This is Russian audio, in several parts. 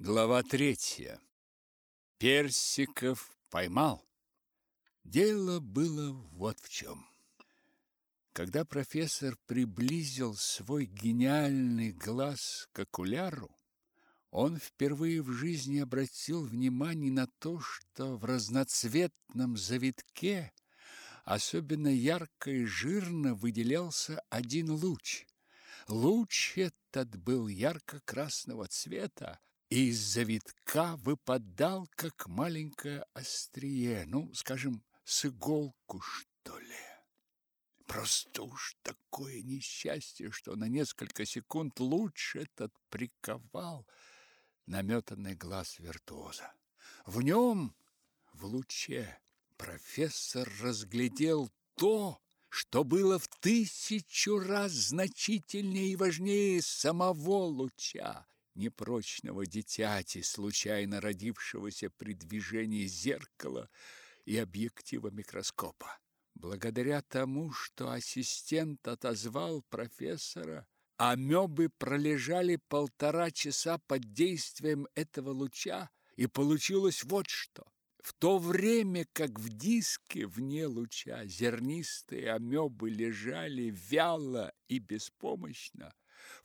Глава третья. Персиков поймал. Дело было вот в чем. Когда профессор приблизил свой гениальный глаз к окуляру, он впервые в жизни обратил внимание на то, что в разноцветном завитке особенно ярко и жирно выделялся один луч. Луч этот был ярко-красного цвета, и из завитка выпадал, как маленькое острие, ну, скажем, с иголку, что ли. Просто уж такое несчастье, что на несколько секунд луч этот приковал наметанный глаз виртуоза. В нем, в луче, профессор разглядел то, что было в тысячу раз значительнее и важнее самого луча непрочного дитяти, случайно родившегося при движении зеркала и объектива микроскопа. Благодаря тому, что ассистент отозвал профессора, амебы пролежали полтора часа под действием этого луча, и получилось вот что. В то время как в диске вне луча зернистые амебы лежали вяло и беспомощно,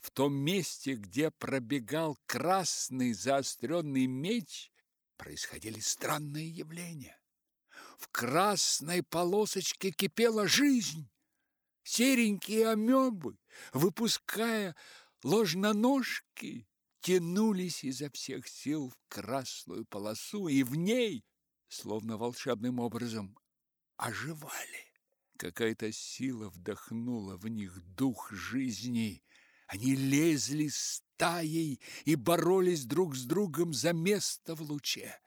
в том месте, где пробегал красный заостренный меч, происходили странные явления. В красной полосочке кипела жизнь. Серенькие амебы, выпуская ложноножки, тянулись изо всех сил в красную полосу, и в ней, словно волшебным образом, оживали. Какая-то сила вдохнула в них дух жизни, они лезли стаей и боролись друг с другом за место в луче.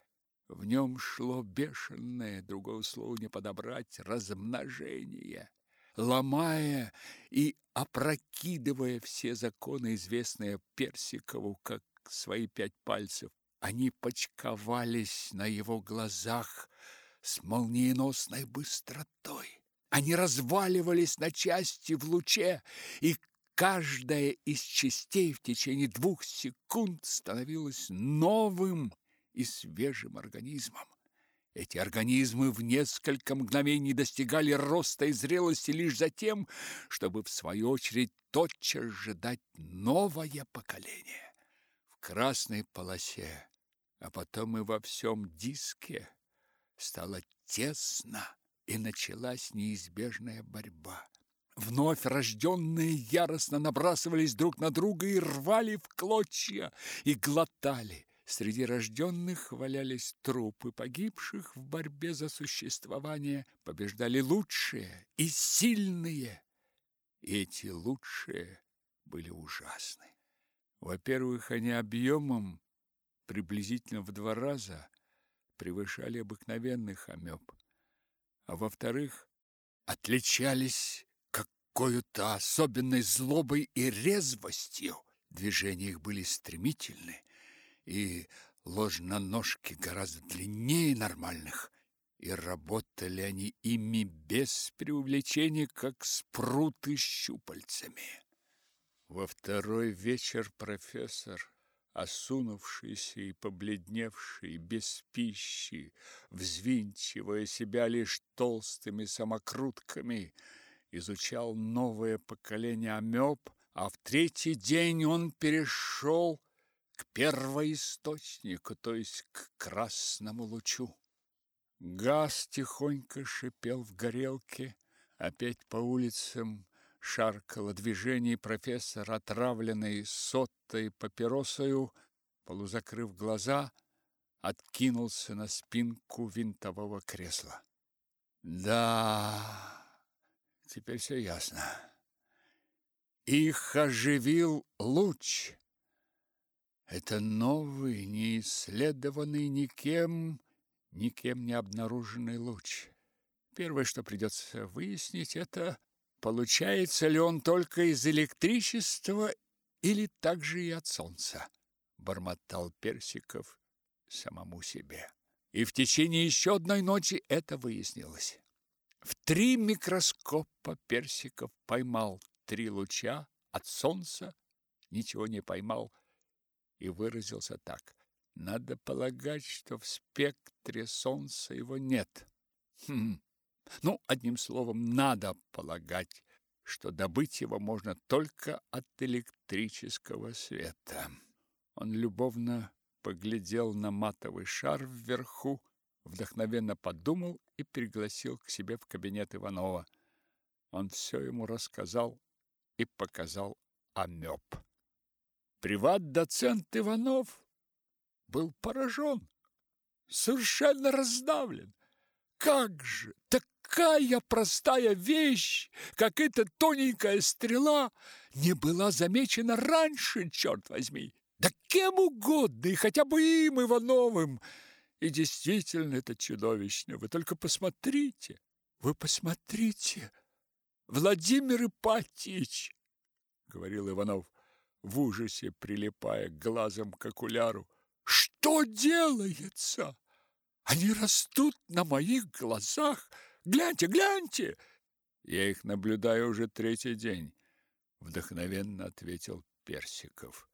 В нем шло бешеное, другого слова не подобрать, размножение. Ломая и опрокидывая все законы, известные Персикову, как свои пять пальцев, они почковались на его глазах с молниеносной быстротой. Они разваливались на части в луче, и Каждая из частей в течение двух секунд становилась новым и свежим организмом. Эти организмы в несколько мгновений достигали роста и зрелости лишь за тем, чтобы в свою очередь тотчас же дать новое поколение. В красной полосе, а потом и во всем диске стало тесно, и началась неизбежная борьба. Вновь рожденные яростно набрасывались друг на друга и рвали в клочья и глотали. Среди рожденных валялись трупы погибших в борьбе за существование. Побеждали лучшие и сильные. Эти лучшие были ужасны. Во-первых, они объемом приблизительно в два раза превышали обыкновенных амеб. А во-вторых, отличались какой-то особенной злобой и резвостью. Движения их были стремительны, и ложноножки гораздо длиннее нормальных, и работали они ими без преувеличения, как спруты щупальцами. Во второй вечер профессор, осунувшийся и побледневший, без пищи, взвинчивая себя лишь толстыми самокрутками, изучал новое поколение амеб, а в третий день он перешел к первоисточнику, то есть к красному лучу. Газ тихонько шипел в горелке, опять по улицам шаркало движение, профессор, отравленный сотой папиросою, полузакрыв глаза, откинулся на спинку винтового кресла. Да, Теперь все ясно. Их оживил луч. Это новый, неисследованный никем, никем не обнаруженный луч. Первое, что придется выяснить, это получается ли он только из электричества или также и от солнца, бормотал Персиков самому себе. И в течение еще одной ночи это выяснилось. В три микроскопа Персиков поймал три луча от солнца, ничего не поймал и выразился так. Надо полагать, что в спектре солнца его нет. Хм. Ну, одним словом, надо полагать, что добыть его можно только от электрического света. Он любовно поглядел на матовый шар вверху, вдохновенно подумал и пригласил к себе в кабинет Иванова. Он все ему рассказал и показал амеб. Приват-доцент Иванов был поражен, совершенно раздавлен. Как же такая простая вещь, как эта тоненькая стрела, не была замечена раньше, черт возьми? Да кем угодно, и хотя бы им, Ивановым. И действительно это чудовищно. Вы только посмотрите, вы посмотрите. Владимир Ипатьевич, говорил Иванов, в ужасе прилипая глазом к окуляру. Что делается? Они растут на моих глазах. Гляньте, гляньте. Я их наблюдаю уже третий день, вдохновенно ответил Персиков.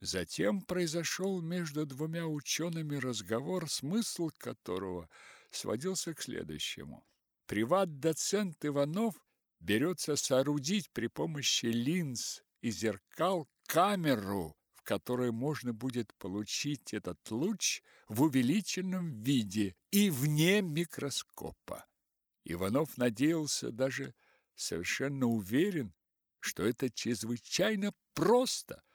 Затем произошел между двумя учеными разговор, смысл которого сводился к следующему. Приват-доцент Иванов берется соорудить при помощи линз и зеркал камеру, в которой можно будет получить этот луч в увеличенном виде и вне микроскопа. Иванов надеялся, даже совершенно уверен, что это чрезвычайно просто –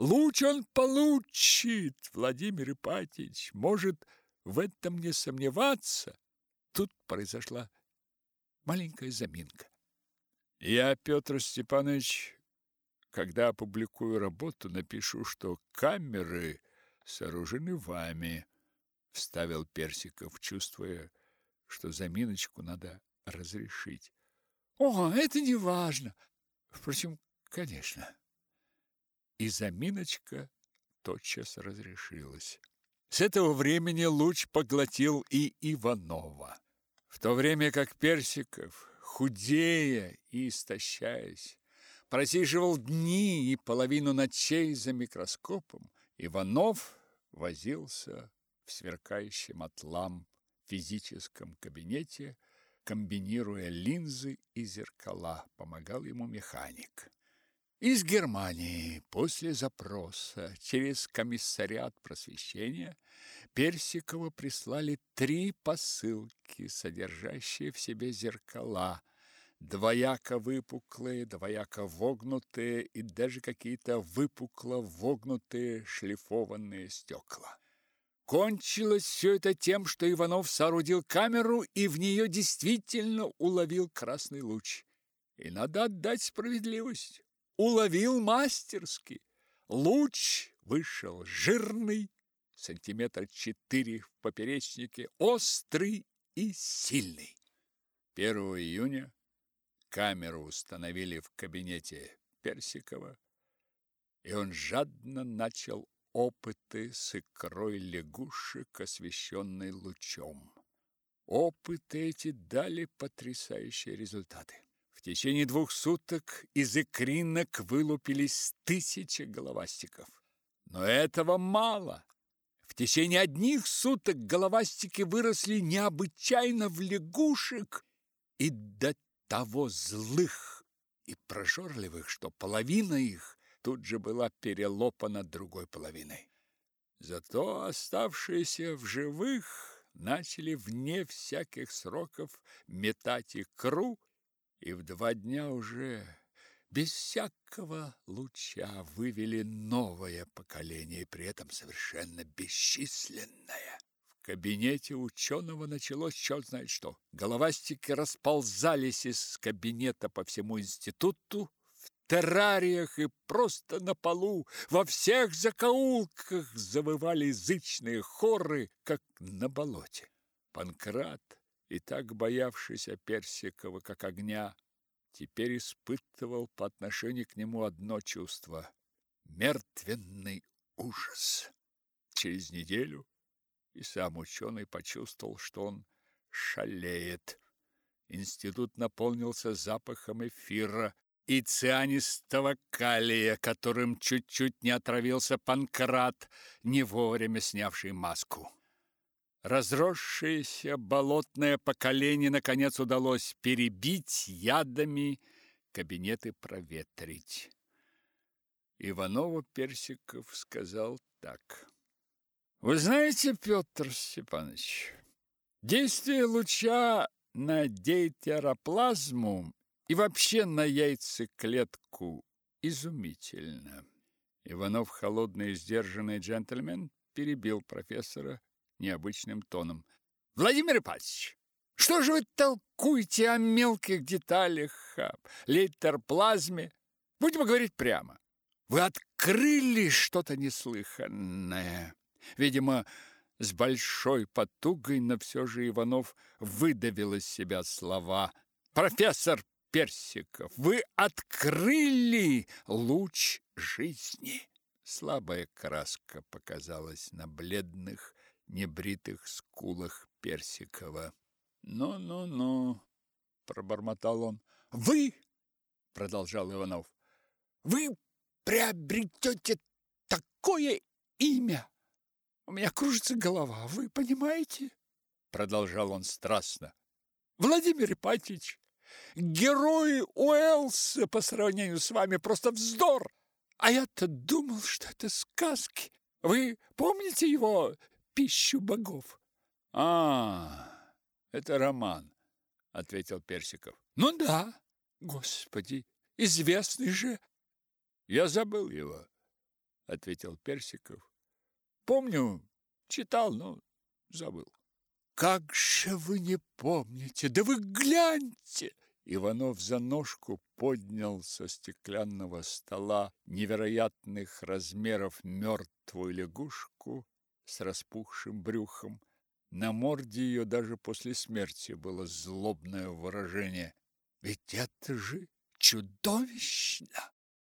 Луч он получит, Владимир Ипатьевич, может в этом не сомневаться. Тут произошла маленькая заминка. Я, Петр Степанович, когда опубликую работу, напишу, что камеры сооружены вами, вставил Персиков, чувствуя, что заминочку надо разрешить. О, это не важно. Впрочем, конечно и заминочка тотчас разрешилась. С этого времени луч поглотил и Иванова. В то время как Персиков, худея и истощаясь, просиживал дни и половину ночей за микроскопом, Иванов возился в сверкающем от ламп физическом кабинете, комбинируя линзы и зеркала, помогал ему механик. Из Германии после запроса через комиссариат просвещения Персикова прислали три посылки, содержащие в себе зеркала, двояко выпуклые, двояко вогнутые и даже какие-то выпукло вогнутые шлифованные стекла. Кончилось все это тем, что Иванов соорудил камеру и в нее действительно уловил красный луч. И надо отдать справедливость уловил мастерски. Луч вышел жирный, сантиметра четыре в поперечнике, острый и сильный. 1 июня камеру установили в кабинете Персикова, и он жадно начал опыты с икрой лягушек, освещенной лучом. Опыты эти дали потрясающие результаты. В течение двух суток из икринок вылупились тысячи головастиков. Но этого мало. В течение одних суток головастики выросли необычайно в лягушек и до того злых и прожорливых, что половина их тут же была перелопана другой половиной. Зато оставшиеся в живых начали вне всяких сроков метать икру и в два дня уже без всякого луча вывели новое поколение, при этом совершенно бесчисленное. В кабинете ученого началось черт знает что. Головастики расползались из кабинета по всему институту, в террариях и просто на полу, во всех закоулках завывали язычные хоры, как на болоте. Панкрат и так боявшийся Персикова как огня, теперь испытывал по отношению к нему одно чувство мертвенный ужас. Через неделю и сам ученый почувствовал, что он шалеет. Институт наполнился запахом эфира, и цианистого калия, которым чуть-чуть не отравился Панкрат, не вовремя снявший маску. Разросшееся болотное поколение наконец удалось перебить ядами, кабинеты проветрить. Иванову Персиков сказал так. Вы знаете, Петр Степанович, действие луча на дейтероплазму и вообще на яйцеклетку изумительно. Иванов, холодный и сдержанный джентльмен, перебил профессора необычным тоном. Владимир Ипатьевич, что же вы толкуете о мелких деталях, о лейтерплазме? Будем говорить прямо. Вы открыли что-то неслыханное. Видимо, с большой потугой, но все же Иванов выдавил из себя слова. «Профессор Персиков, вы открыли луч жизни!» Слабая краска показалась на бледных, небритых скулах Персикова. «Ну-ну-ну», — пробормотал он. «Вы, — продолжал Иванов, — вы приобретете такое имя! У меня кружится голова, вы понимаете?» Продолжал он страстно. «Владимир Ипатьевич, герои Уэллса по сравнению с вами просто вздор! А я-то думал, что это сказки. Вы помните его «Пищу богов»?» «А, это роман», — ответил Персиков. «Ну да, господи, известный же я забыл его, ответил Персиков. Помню, читал, но забыл. Как же вы не помните? Да вы гляньте! Иванов за ножку поднял со стеклянного стола невероятных размеров мертвую лягушку с распухшим брюхом. На морде ее даже после смерти было злобное выражение. Ведь это же чудовищно!